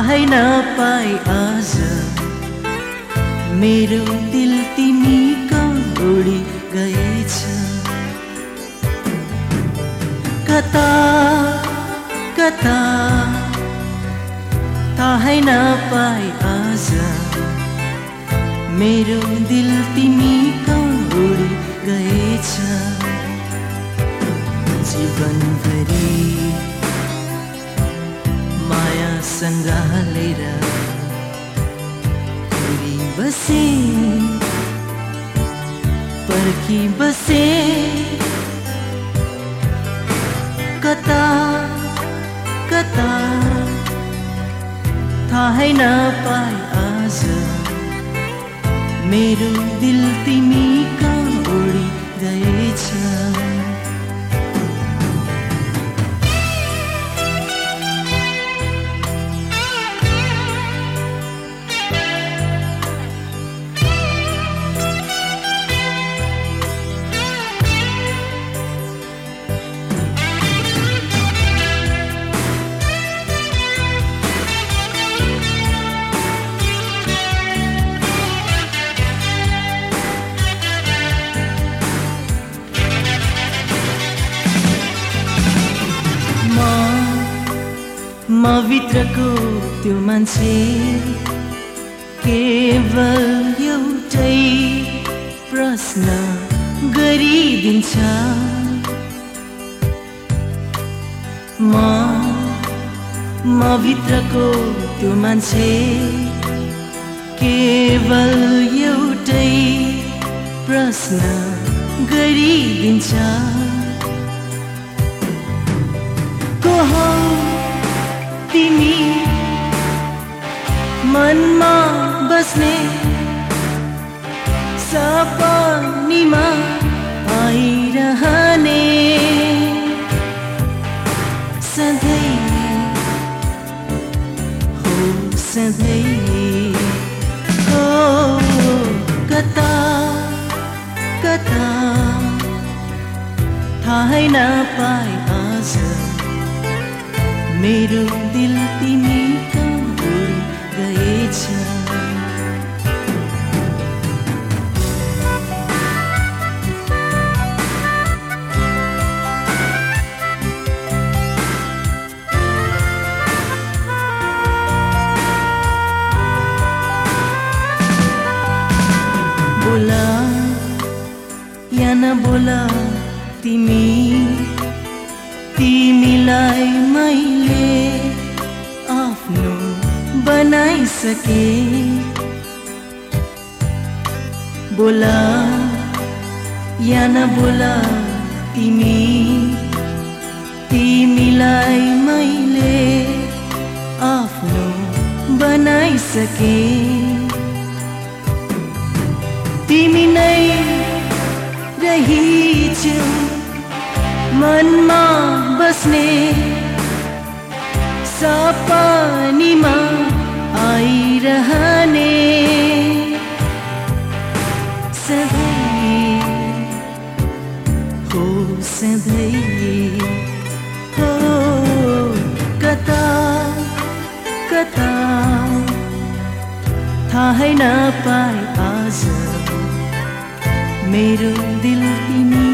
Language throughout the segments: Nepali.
थाहै नपाए आज। मेरो दिल तिमी उडी गएछ? कता कता थाहै नपाए आज? मेरो दिल तिमी उडी गएछ? जीवनभरि हालेर उडी बसे पर्खी बसे कता कता थाहै नपाए आज मेरो दिल तिमी कहाँ उडी म भित्रको त्यो मान्छे केवल एउटै प्रश्न गरिदिन्छ। म म भित्रको त्यो मान्छे केवल एउटै प्रश्न गरिदिन्छ। तिमी मनमा बस्ने सपनीमा आइरहने सधैँ हो सधैँ हो कता कता थाहै नपाए आज। मेरो दिल तिमी कहाँ गएछ बोला या न बोला तिमी तिमीलाई मैले आफ्नो बनाइसके बोला या न बोला तिमी तिमीलाई मैले आफ्नो बनाइसके तिमी नै रहिछौ मनमा बस्ने सपनीमा। आइरहने सधैँ हो सधैँ हो कता कता थाहै नपाए आज मेरो दिल तिमी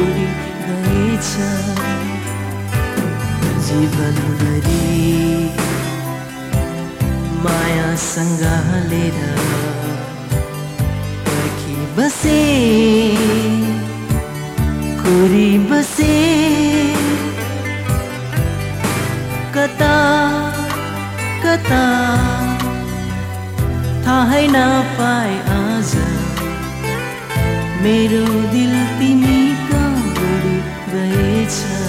उडी गएछ? जीवनभरि मायासँग हालेर पर्खी बसे। कोरी बसे। कता कता? थाहै नपाए आज। मेरो दिल तिमी कहाँ गएछ?